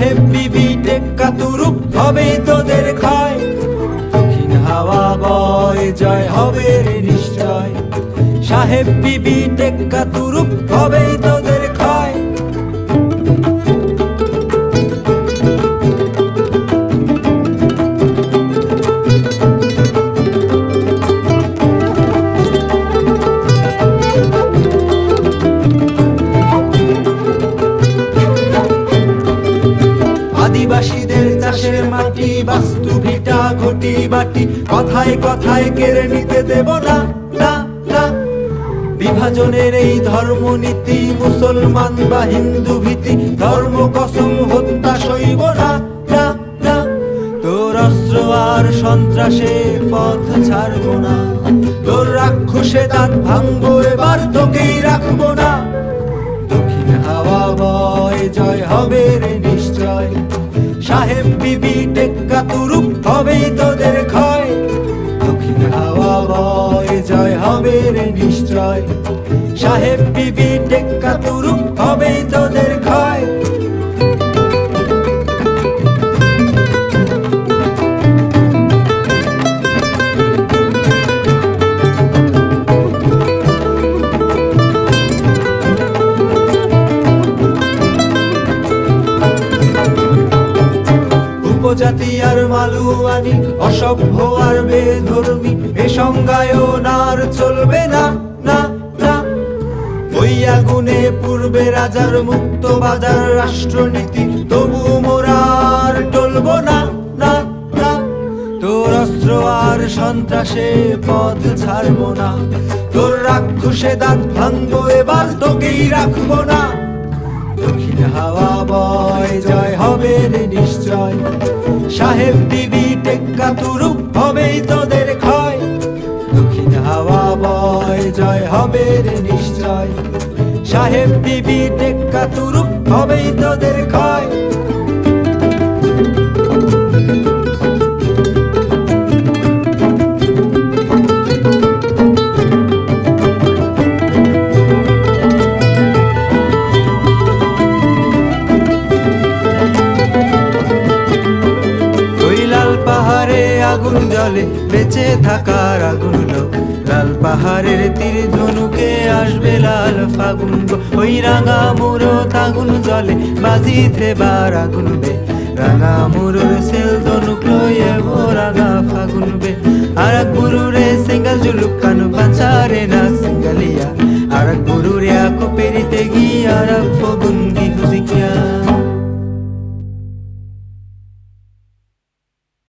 সাহেব বিবি টেক্কা তুরুপ হবে তোদের খায়। দক্ষিণ হাওয়া বয়, জয় হবে নিশ্চয়। সাহেব বিবি টেক্কা তুরুপ হবে তোদের মাটি, বাস্তু ভিটা, ঘটি বাটি, কথায় কথায় কেড়ে নিতে দেব না বিভাজনের এই ধর্মনীতি, মুসলমান বা হিন্দু ভীতি, ধর্ম কসম হত্যা সইব না তোর অস্ত্র আর সন্ত্রাসে পথ ছাড়বো না। তোর রাক্ষসে দাঁত ভাঙবো, এবার তোকেই রাখব না। দক্ষিণ হাওয়া বয়, জয় হবে রে সাহেব বিবি টেক্কা তুরুপ হবেই তোদের ক্ষয়। দক্ষিণ হাওয়া বয়, জয় হবে রে নিশ্চয়। সাহেব বিবি টেক্কা তুরুপ হবেই তোদের ক্ষয় উপজাতি আর মালুয়ানি, অসভ্য আর বেধর্মী, এ সংজ্ঞায়ন আর চলবে না না না। আগুনে পূর্বে রাজার মুক্ত বাজার রাষ্ট্রনীতি, তবু মোরার টলব না না। তোর অস্ত্র আর সন্ত্রাসে পথ ছাড়বো না। তোর রাক্ষসে দাঁত ভাঙবো, এবার তোকেই রাখব না। দক্ষিণ হাওয়া বয়, জয় হবে রে নিশ্চয়। সাহেব বিবি টেক্কা তুরুপ হবেই তোদের ক্ষয়। দক্ষিণ হাওয়া বয়, জয় হবে রে নিশ্চয়। সাহেব বিবি টেক্কা তুরুপ হবেই তোদের ক্ষয়। আগুন জলে বেঁচে থাকার আগুন লাল পাহাড়ের তীর ধনুকে আসবে লাল ফাগুন ওই রাঙা মুরো থাগুন জলে বাজিতে বার আগুন বে। রাঙা মুরোর সেল ধনুক লয়ে রাঙা ফাগুন বে। আর গুরুরে সিঙ্গল জুলুকা